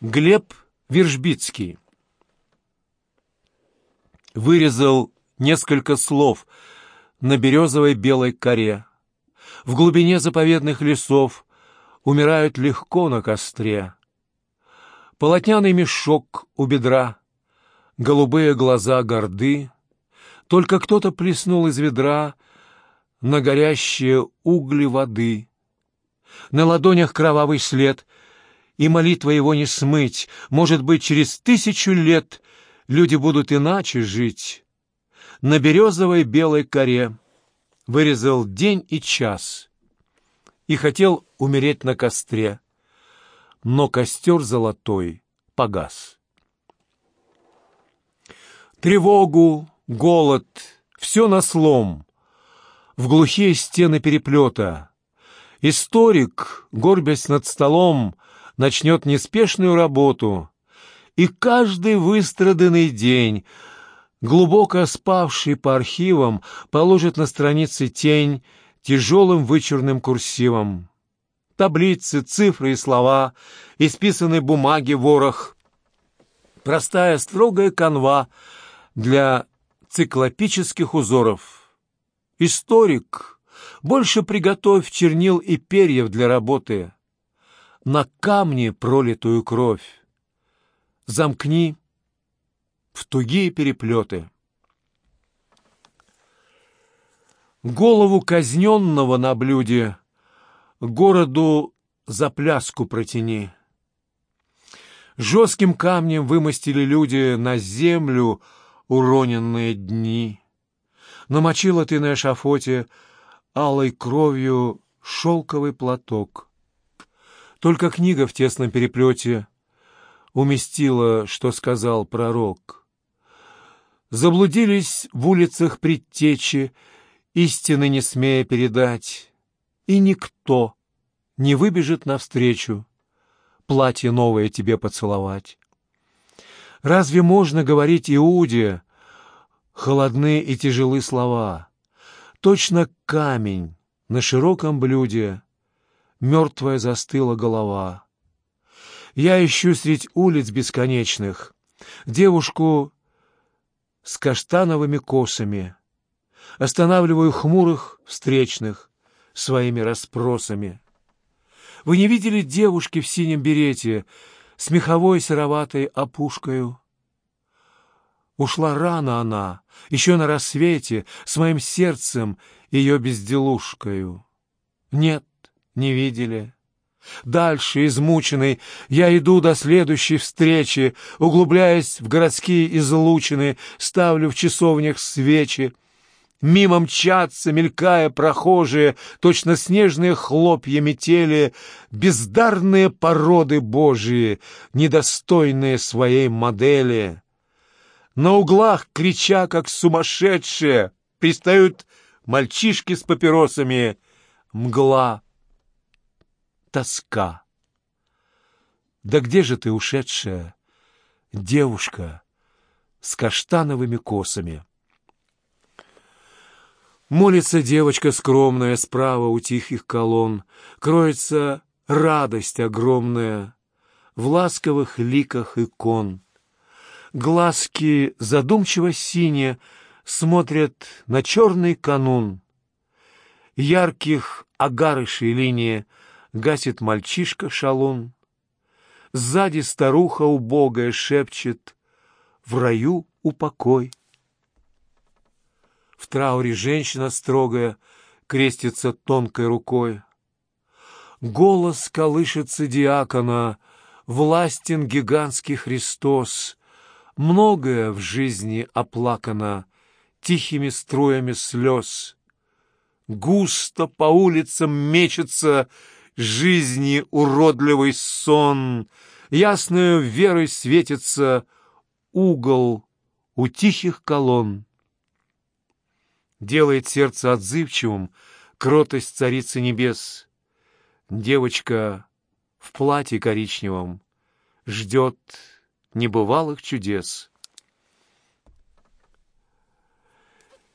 Глеб Вержбицкий вырезал несколько слов на березовой белой коре. В глубине заповедных лесов умирают легко на костре. Полотняный мешок у бедра, голубые глаза горды. Только кто-то плеснул из ведра на горящие угли воды. На ладонях кровавый след — и молитва его не смыть. Может быть, через тысячу лет люди будут иначе жить. На березовой белой коре вырезал день и час и хотел умереть на костре, но костер золотой погас. Тревогу, голод, все на слом, в глухие стены переплета. Историк, горбясь над столом, начнет неспешную работу, и каждый выстраданный день, глубоко спавший по архивам, положит на странице тень тяжелым вычурным курсивом. Таблицы, цифры и слова, исписанные бумаги ворох. Простая строгая канва для циклопических узоров. Историк, больше приготовь чернил и перьев для работы на камне пролитую кровь. Замкни в тугие переплеты. Голову казненного на блюде городу за пляску протяни. Жестким камнем вымостили люди на землю уроненные дни. Намочила ты на эшафоте алой кровью шелковый платок — только книга в тесном переплете уместила, что сказал пророк. Заблудились в улицах предтечи, истины не смея передать, и никто не выбежит навстречу платье новое тебе поцеловать. Разве можно говорить Иуде холодны и тяжелы слова? Точно камень на широком блюде — мертвая застыла голова. Я ищу средь улиц бесконечных девушку с каштановыми косами, останавливаю хмурых встречных своими расспросами. Вы не видели девушки в синем берете с меховой сероватой опушкою? Ушла рано она, еще на рассвете, с моим сердцем ее безделушкою. Нет, не видели. Дальше, измученный, я иду до следующей встречи, углубляясь в городские излучины, ставлю в часовнях свечи. Мимо мчатся, мелькая прохожие, точно снежные хлопья метели, бездарные породы Божии, недостойные своей модели. На углах, крича, как сумасшедшие, пристают мальчишки с папиросами. Мгла тоска. Да где же ты, ушедшая, девушка с каштановыми косами? Молится девочка скромная справа у тихих колонн, Кроется радость огромная в ласковых ликах икон. Глазки задумчиво синие смотрят на черный канун. Ярких агарышей линии гасит мальчишка-шалун. Сзади старуха убогая шепчет «В раю упокой». В трауре женщина строгая крестится тонкой рукой. Голос колышется диакона, властен гигантский Христос. Многое в жизни оплакано тихими струями слез. Густо по улицам мечется жизни уродливый сон, Ясною верой светится угол у тихих колонн. Делает сердце отзывчивым кротость царицы небес. Девочка в платье коричневом ждет небывалых чудес.